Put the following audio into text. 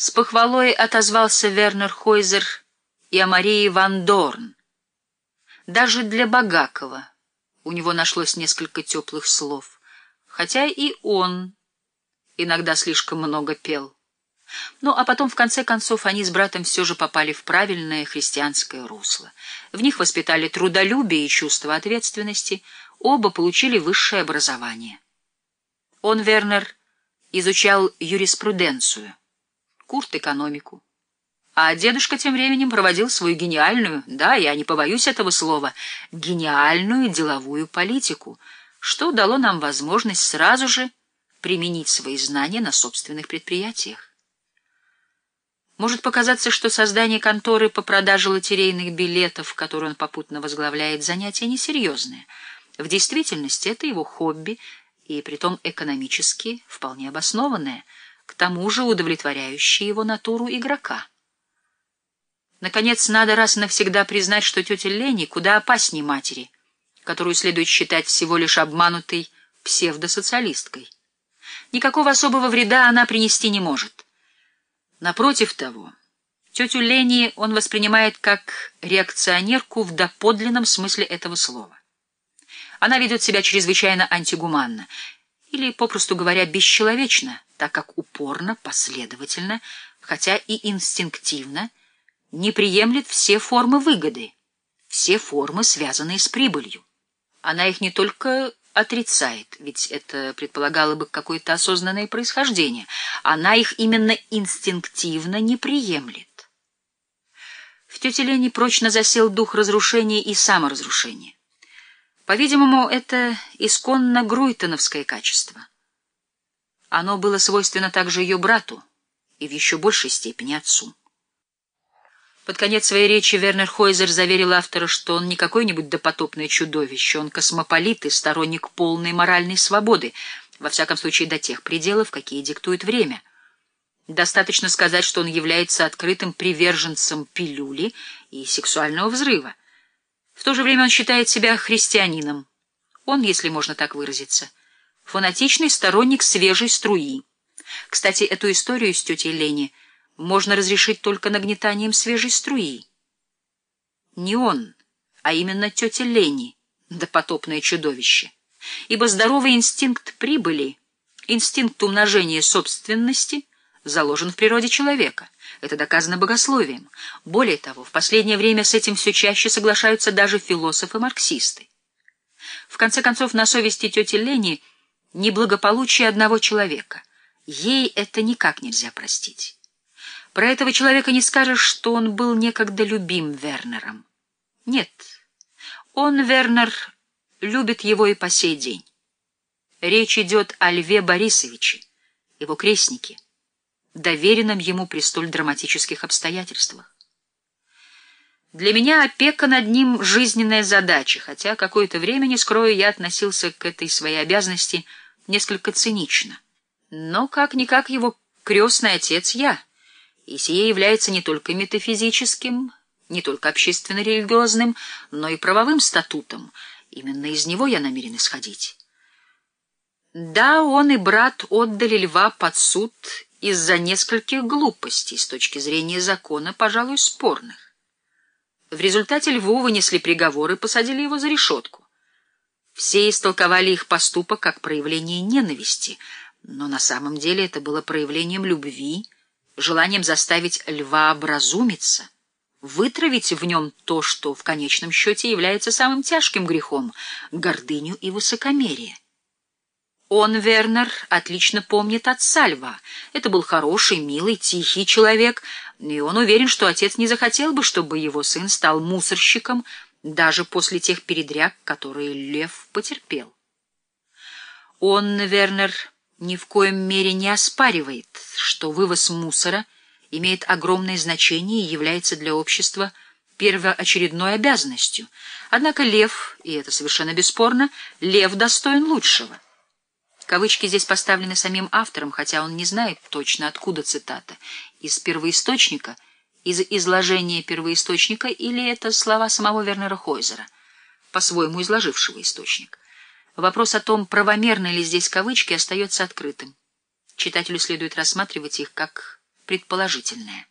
С похвалой отозвался Вернер Хойзер и о Марии Ван Дорн. Даже для Багакова у него нашлось несколько теплых слов, хотя и он иногда слишком много пел. Ну, а потом, в конце концов, они с братом все же попали в правильное христианское русло. В них воспитали трудолюбие и чувство ответственности, оба получили высшее образование. Он, Вернер, изучал юриспруденцию. Курт — экономику. А дедушка тем временем проводил свою гениальную, да, я не побоюсь этого слова, гениальную деловую политику, что дало нам возможность сразу же применить свои знания на собственных предприятиях. Может показаться, что создание конторы по продаже лотерейных билетов, которую он попутно возглавляет, занятие несерьезное. В действительности это его хобби, и притом экономически вполне обоснованное – к тому же удовлетворяющие его натуру игрока. Наконец, надо раз и навсегда признать, что тетя Лени куда опаснее матери, которую следует считать всего лишь обманутой псевдосоциалисткой. Никакого особого вреда она принести не может. Напротив того, тетю Лени он воспринимает как реакционерку в доподлинном смысле этого слова. Она ведет себя чрезвычайно антигуманно, или, попросту говоря, бесчеловечно, так как упорно, последовательно, хотя и инстинктивно, не приемлет все формы выгоды, все формы, связанные с прибылью. Она их не только отрицает, ведь это предполагало бы какое-то осознанное происхождение, она их именно инстинктивно не приемлет. В тете Лене прочно засел дух разрушения и саморазрушения. По-видимому, это исконно груйтоновское качество. Оно было свойственно также ее брату и в еще большей степени отцу. Под конец своей речи Вернер Хойзер заверил автора, что он не какое-нибудь допотопное чудовище, он космополит и сторонник полной моральной свободы, во всяком случае до тех пределов, какие диктует время. Достаточно сказать, что он является открытым приверженцем пилюли и сексуального взрыва. В то же время он считает себя христианином. Он, если можно так выразиться, фанатичный сторонник свежей струи. Кстати, эту историю с тетей Лени можно разрешить только нагнетанием свежей струи. Не он, а именно тетя Лени, допотопное чудовище. Ибо здоровый инстинкт прибыли, инстинкт умножения собственности заложен в природе человека — это доказано богословием. Более того, в последнее время с этим все чаще соглашаются даже философы-марксисты. В конце концов, на совести тети Лени неблагополучие одного человека. Ей это никак нельзя простить. Про этого человека не скажешь, что он был некогда любим Вернером. Нет, он, Вернер, любит его и по сей день. Речь идет о Льве Борисовиче, его крестнике доверенном ему при столь драматических обстоятельствах. Для меня опека над ним — жизненная задача, хотя какое-то время, не скрою, я относился к этой своей обязанности несколько цинично. Но как-никак его крестный отец я, и сие является не только метафизическим, не только общественно-религиозным, но и правовым статутом. Именно из него я намерен исходить. Да, он и брат отдали льва под суд из-за нескольких глупостей с точки зрения закона, пожалуй, спорных. В результате Льву вынесли приговор и посадили его за решетку. Все истолковали их поступок как проявление ненависти, но на самом деле это было проявлением любви, желанием заставить Льва образумиться, вытравить в нем то, что в конечном счете является самым тяжким грехом — гордыню и высокомерие. Он, Вернер, отлично помнит отца Льва. Это был хороший, милый, тихий человек, и он уверен, что отец не захотел бы, чтобы его сын стал мусорщиком даже после тех передряг, которые Лев потерпел. Он, Вернер, ни в коем мере не оспаривает, что вывоз мусора имеет огромное значение и является для общества первоочередной обязанностью. Однако Лев, и это совершенно бесспорно, Лев достоин лучшего. Кавычки здесь поставлены самим автором, хотя он не знает точно, откуда цитата. Из первоисточника, из изложения первоисточника или это слова самого Вернера Хойзера, по-своему изложившего источник. Вопрос о том, правомерны ли здесь кавычки, остается открытым. Читателю следует рассматривать их как предположительное.